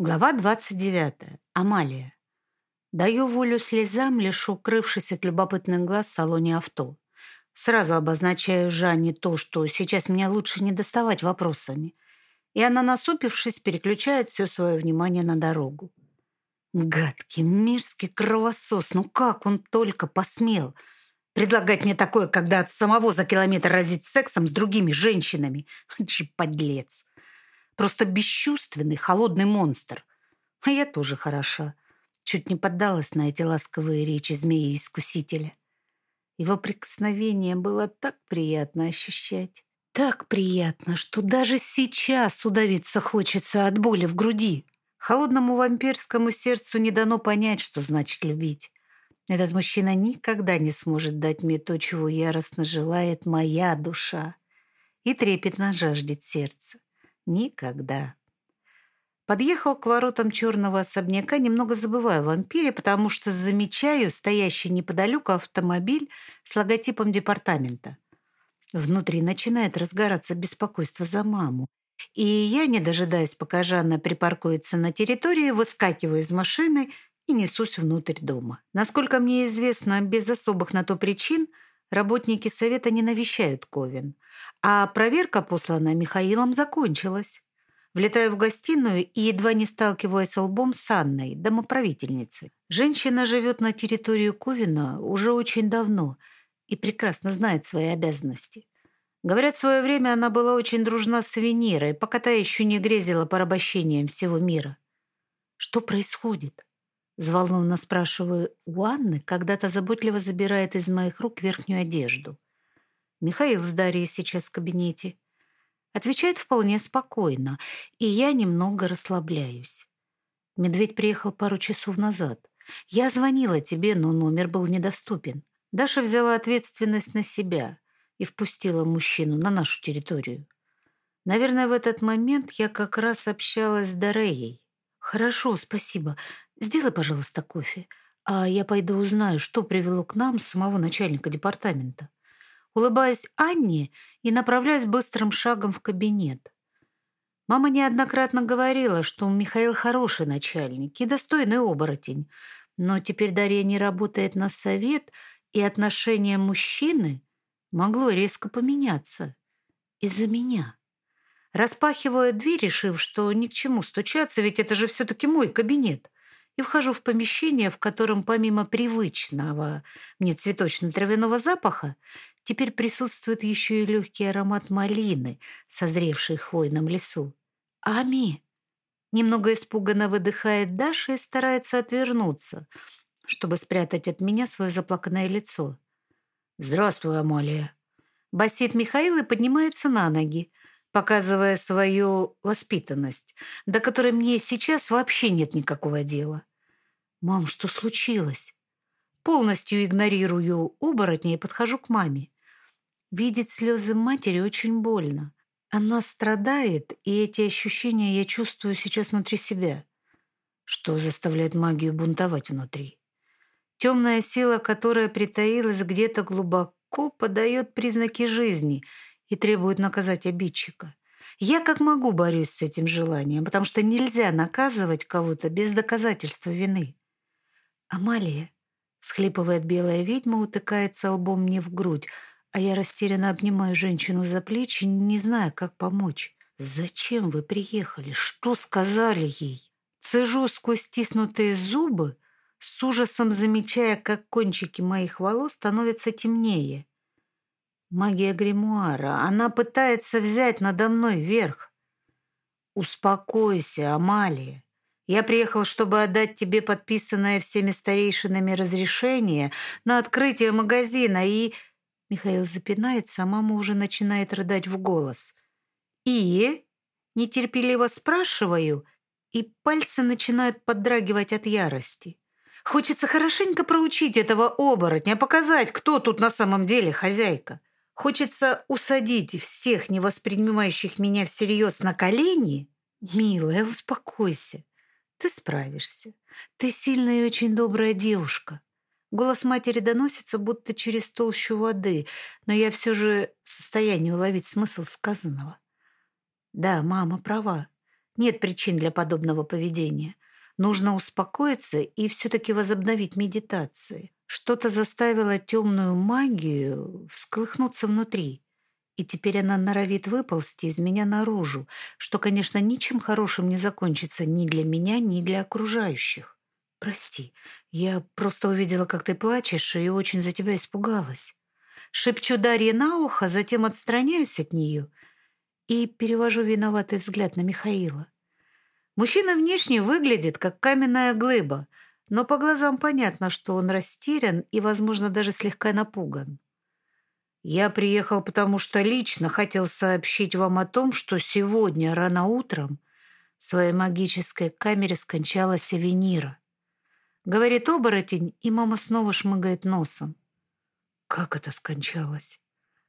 Глава 29. Амалия. Даю волю слезам, лишь укрывшись от любопытных глаз в салоне авто. Сразу обозначаю Жанне то, что сейчас меня лучше не доставать вопросами. И она, насупившись, переключает все свое внимание на дорогу. Гадкий, мерзкий кровосос, ну как он только посмел предлагать мне такое, когда от самого за километр разить сексом с другими женщинами. Че подлец. Просто бесчувственный, холодный монстр. А я тоже хороша. Чуть не поддалась на эти ласковые речи змеи-искусителя. Его прикосновение было так приятно ощущать. Так приятно, что даже сейчас удавиться хочется от боли в груди. Холодному вампирскому сердцу не дано понять, что значит любить. Этот мужчина никогда не сможет дать мне то, чего яростно желает моя душа и трепетно жаждет сердце. Никогда. Подъехал к воротам черного особняка, немного забываю о вампире, потому что замечаю стоящий неподалеку автомобиль с логотипом департамента. Внутри начинает разгораться беспокойство за маму. И я, не дожидаясь, пока Жанна припаркуется на территории, выскакиваю из машины и несусь внутрь дома. Насколько мне известно, без особых на то причин – Работники совета не навещают Ковен, а проверка, посланная Михаилом, закончилась. Влетаю в гостиную и едва не сталкиваюсь лбом с Анной, домоправительницей. Женщина живет на территории Ковина уже очень давно и прекрасно знает свои обязанности. Говорят, в свое время она была очень дружна с Венерой, пока та еще не грезила порабощением всего мира. Что происходит? Взволнованно спрашиваю у Анны, когда-то заботливо забирает из моих рук верхнюю одежду. Михаил с Дарьей сейчас в кабинете. Отвечает вполне спокойно, и я немного расслабляюсь. Медведь приехал пару часов назад. Я звонила тебе, но номер был недоступен. Даша взяла ответственность на себя и впустила мужчину на нашу территорию. Наверное, в этот момент я как раз общалась с Дареей. «Хорошо, спасибо. Сделай, пожалуйста, кофе, а я пойду узнаю, что привело к нам самого начальника департамента. Улыбаюсь Анне и направляюсь быстрым шагом в кабинет. Мама неоднократно говорила, что Михаил хороший начальник и достойный оборотень, но теперь Дарья не работает на совет, и отношение мужчины могло резко поменяться из-за меня. Распахиваю дверь, решив, что ни к чему стучаться, ведь это же все-таки мой кабинет и вхожу в помещение, в котором помимо привычного мне цветочно-травяного запаха теперь присутствует еще и легкий аромат малины, созревшей в хвойном лесу. «Ами!» Немного испуганно выдыхает Даша и старается отвернуться, чтобы спрятать от меня свое заплаканное лицо. «Здравствуй, Амалия!» Басит Михаил и поднимается на ноги, показывая свою воспитанность, до которой мне сейчас вообще нет никакого дела. «Мам, что случилось?» Полностью игнорирую оборотня и подхожу к маме. Видеть слезы матери очень больно. Она страдает, и эти ощущения я чувствую сейчас внутри себя. Что заставляет магию бунтовать внутри? Темная сила, которая притаилась где-то глубоко, подает признаки жизни и требует наказать обидчика. Я как могу борюсь с этим желанием, потому что нельзя наказывать кого-то без доказательства вины. «Амалия!» — всхлипывает белая ведьма, утыкается лбом мне в грудь, а я растерянно обнимаю женщину за плечи, не зная, как помочь. «Зачем вы приехали? Что сказали ей?» Цежу сквозь стиснутые зубы, с ужасом замечая, как кончики моих волос становятся темнее. Магия гримуара. Она пытается взять надо мной верх. «Успокойся, Амалия. Я приехал, чтобы отдать тебе подписанное всеми старейшинами разрешение на открытие магазина и...» Михаил запинается, а мама уже начинает рыдать в голос. «И?» Нетерпеливо спрашиваю, и пальцы начинают поддрагивать от ярости. Хочется хорошенько проучить этого оборотня, показать, кто тут на самом деле хозяйка. Хочется усадить всех невоспринимающих меня всерьез на колени. Милая, успокойся. Ты справишься. Ты сильная и очень добрая девушка. Голос матери доносится, будто через толщу воды, но я все же в состоянии уловить смысл сказанного. Да, мама права. Нет причин для подобного поведения. Нужно успокоиться и все-таки возобновить медитации. Что-то заставило темную магию всколыхнуться внутри. И теперь она норовит выползти из меня наружу, что, конечно, ничем хорошим не закончится ни для меня, ни для окружающих. Прости, я просто увидела, как ты плачешь, и очень за тебя испугалась. Шепчу Дарье на ухо, затем отстраняюсь от нее и перевожу виноватый взгляд на Михаила. Мужчина внешне выглядит, как каменная глыба, но по глазам понятно, что он растерян и, возможно, даже слегка напуган. «Я приехал, потому что лично хотел сообщить вам о том, что сегодня рано утром в своей магической камере скончалась Авенира», говорит оборотень, и мама снова шмыгает носом. «Как это скончалось?»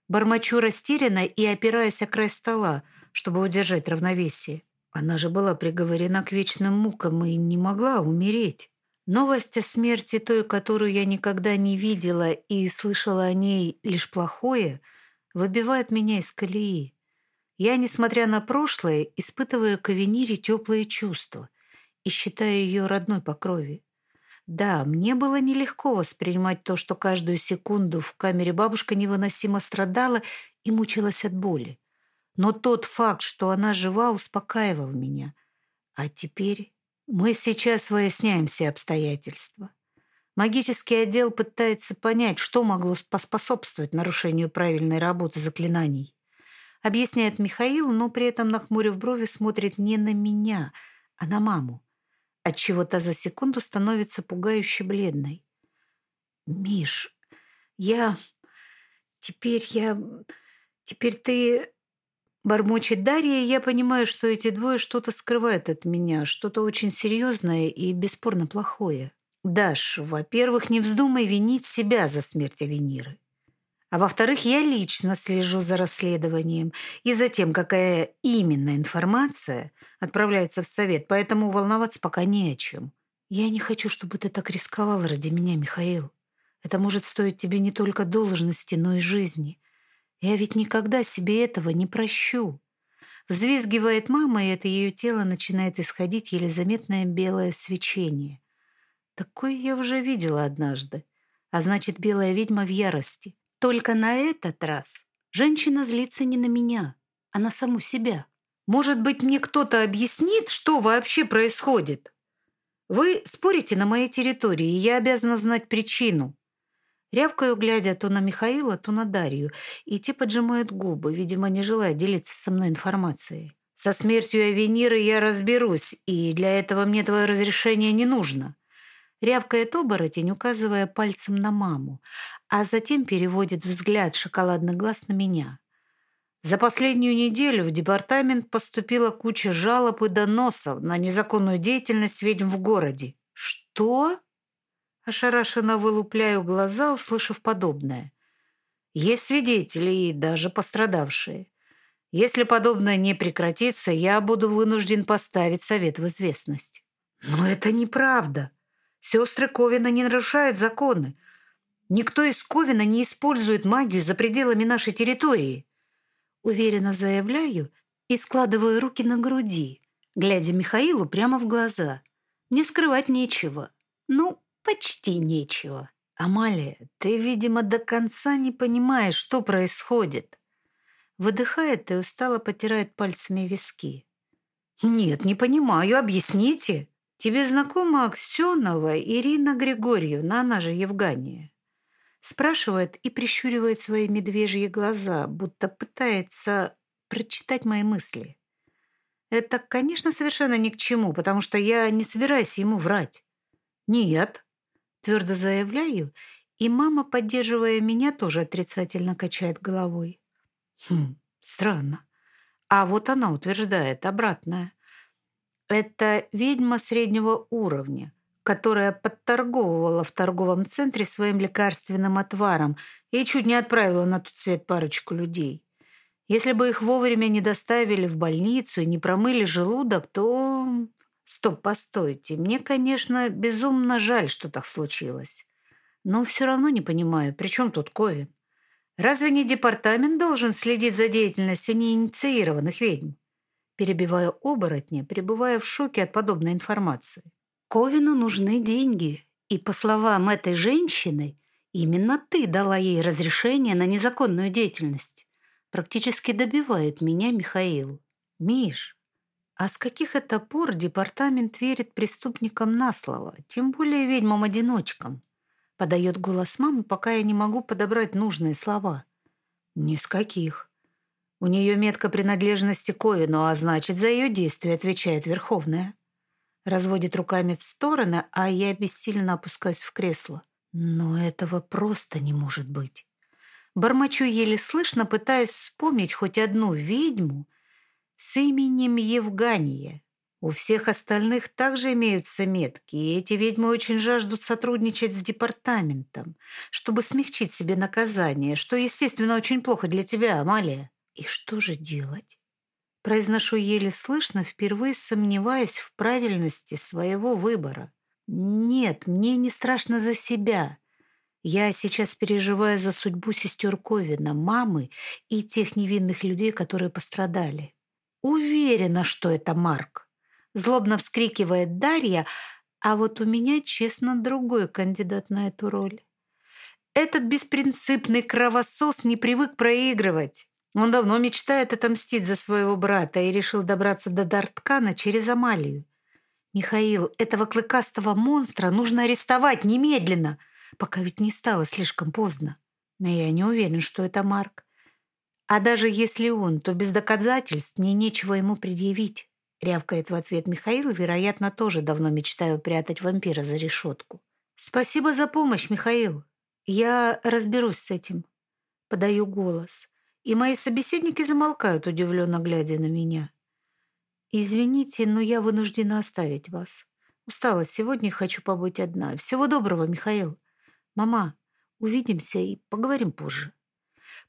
Бормочу растерянно и опираюсь о край стола, чтобы удержать равновесие. Она же была приговорена к вечным мукам и не могла умереть. Новость о смерти той, которую я никогда не видела и слышала о ней лишь плохое, выбивает меня из колеи. Я, несмотря на прошлое, испытываю к Авенире теплые чувства и считаю ее родной по крови. Да, мне было нелегко воспринимать то, что каждую секунду в камере бабушка невыносимо страдала и мучилась от боли. Но тот факт, что она жива, успокаивал меня. А теперь мы сейчас выясняем все обстоятельства. Магический отдел пытается понять, что могло поспособствовать нарушению правильной работы заклинаний. Объясняет Михаил, но при этом, нахмурив брови, смотрит не на меня, а на маму. Отчего та за секунду становится пугающе бледной. «Миш, я... Теперь я... Теперь ты... Бормочет Дарья, и я понимаю, что эти двое что-то скрывают от меня, что-то очень серьезное и бесспорно плохое. Даш, во-первых, не вздумай винить себя за смерть Авениры. А во-вторых, я лично слежу за расследованием и за тем, какая именно информация отправляется в совет, поэтому волноваться пока не о чем. Я не хочу, чтобы ты так рисковал ради меня, Михаил. Это может стоить тебе не только должности, но и жизни. Я ведь никогда себе этого не прощу. Взвизгивает мама, и от ее тела начинает исходить еле заметное белое свечение. Такое я уже видела однажды. А значит, белая ведьма в ярости. Только на этот раз женщина злится не на меня, а на саму себя. Может быть, мне кто-то объяснит, что вообще происходит? Вы спорите на моей территории, и я обязана знать причину. Рявкаю, глядя то на Михаила, то на Дарью, и те поджимают губы, видимо, не желая делиться со мной информацией. Со смертью Авениры я разберусь, и для этого мне твое разрешение не нужно. Рявкает оборотень, указывая пальцем на маму, а затем переводит взгляд шоколадных глаз на меня. За последнюю неделю в департамент поступила куча жалоб и доносов на незаконную деятельность ведьм в городе. Что? Ошарашенно вылупляю глаза, услышав подобное. Есть свидетели и даже пострадавшие. Если подобное не прекратится, я буду вынужден поставить совет в известность. Но это неправда. Сестры Ковина не нарушают законы. Никто из Ковина не использует магию за пределами нашей территории. Уверенно заявляю и складываю руки на груди, глядя Михаилу прямо в глаза. Не скрывать нечего. Ну, почти нечего. Амалия, ты, видимо, до конца не понимаешь, что происходит. Выдыхает и устало потирает пальцами виски. Нет, не понимаю, объясните. Тебе знакома Аксенова Ирина Григорьевна, она же Евгания? Спрашивает и прищуривает свои медвежьи глаза, будто пытается прочитать мои мысли. Это, конечно, совершенно ни к чему, потому что я не собираюсь ему врать. Нет, Твердо заявляю, и мама, поддерживая меня, тоже отрицательно качает головой. Хм, странно. А вот она утверждает обратное. Это ведьма среднего уровня, которая подторговывала в торговом центре своим лекарственным отваром и чуть не отправила на тот свет парочку людей. Если бы их вовремя не доставили в больницу и не промыли желудок, то Стоп, постойте. Мне, конечно, безумно жаль, что так случилось. Но все равно не понимаю, при чем тут Ковин? Разве не департамент должен следить за деятельностью неинициированных ведьм? перебивая оборотня, пребывая в шоке от подобной информации. Ковину нужны деньги, и, по словам этой женщины, именно ты дала ей разрешение на незаконную деятельность. Практически добивает меня Михаил. Миш, а с каких это пор департамент верит преступникам на слово, тем более ведьмам-одиночкам? Подает голос мамы, пока я не могу подобрать нужные слова. Ни с каких. У нее метка принадлежности Ковину, а значит, за ее действия отвечает Верховная. Разводит руками в стороны, а я бессильно опускаюсь в кресло. Но этого просто не может быть. Бормочу еле слышно, пытаясь вспомнить хоть одну ведьму с именем Евгания. У всех остальных также имеются метки, и эти ведьмы очень жаждут сотрудничать с департаментом, чтобы смягчить себе наказание, что, естественно, очень плохо для тебя, Амалия. И что же делать? Произношу еле слышно, впервые сомневаясь в правильности своего выбора. Нет, мне не страшно за себя. Я сейчас переживаю за судьбу сестер Ковина, мамы и тех невинных людей, которые пострадали. Уверена, что это Марк. Злобно вскрикивает Дарья, а вот у меня, честно, другой кандидат на эту роль. Этот беспринципный кровосос не привык проигрывать. Он давно мечтает отомстить за своего брата и решил добраться до Дарткана через Амалию. «Михаил, этого клыкастого монстра нужно арестовать немедленно, пока ведь не стало слишком поздно. Но я не уверен, что это Марк. А даже если он, то без доказательств мне нечего ему предъявить. Рявкает в ответ Михаил, вероятно, тоже давно мечтаю прятать вампира за решетку. «Спасибо за помощь, Михаил. Я разберусь с этим». Подаю голос, и мои собеседники замолкают, удивленно глядя на меня. «Извините, но я вынуждена оставить вас. Устала сегодня хочу побыть одна. Всего доброго, Михаил. Мама, увидимся и поговорим позже».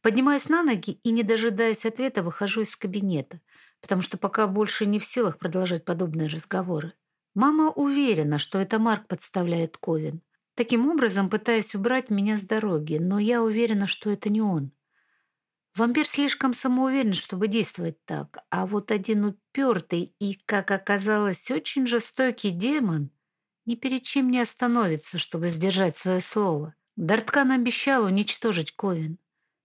Поднимаясь на ноги и, не дожидаясь ответа, выхожу из кабинета – потому что пока больше не в силах продолжать подобные разговоры. Мама уверена, что это Марк подставляет Ковин, таким образом пытаясь убрать меня с дороги, но я уверена, что это не он. Вампир слишком самоуверен, чтобы действовать так, а вот один упертый и, как оказалось, очень жестокий демон ни перед чем не остановится, чтобы сдержать свое слово. Дарткан обещал уничтожить Ковин.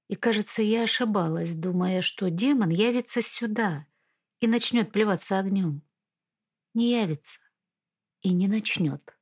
И, кажется, я ошибалась, думая, что демон явится сюда — и начнет плеваться огнем. Не явится и не начнет.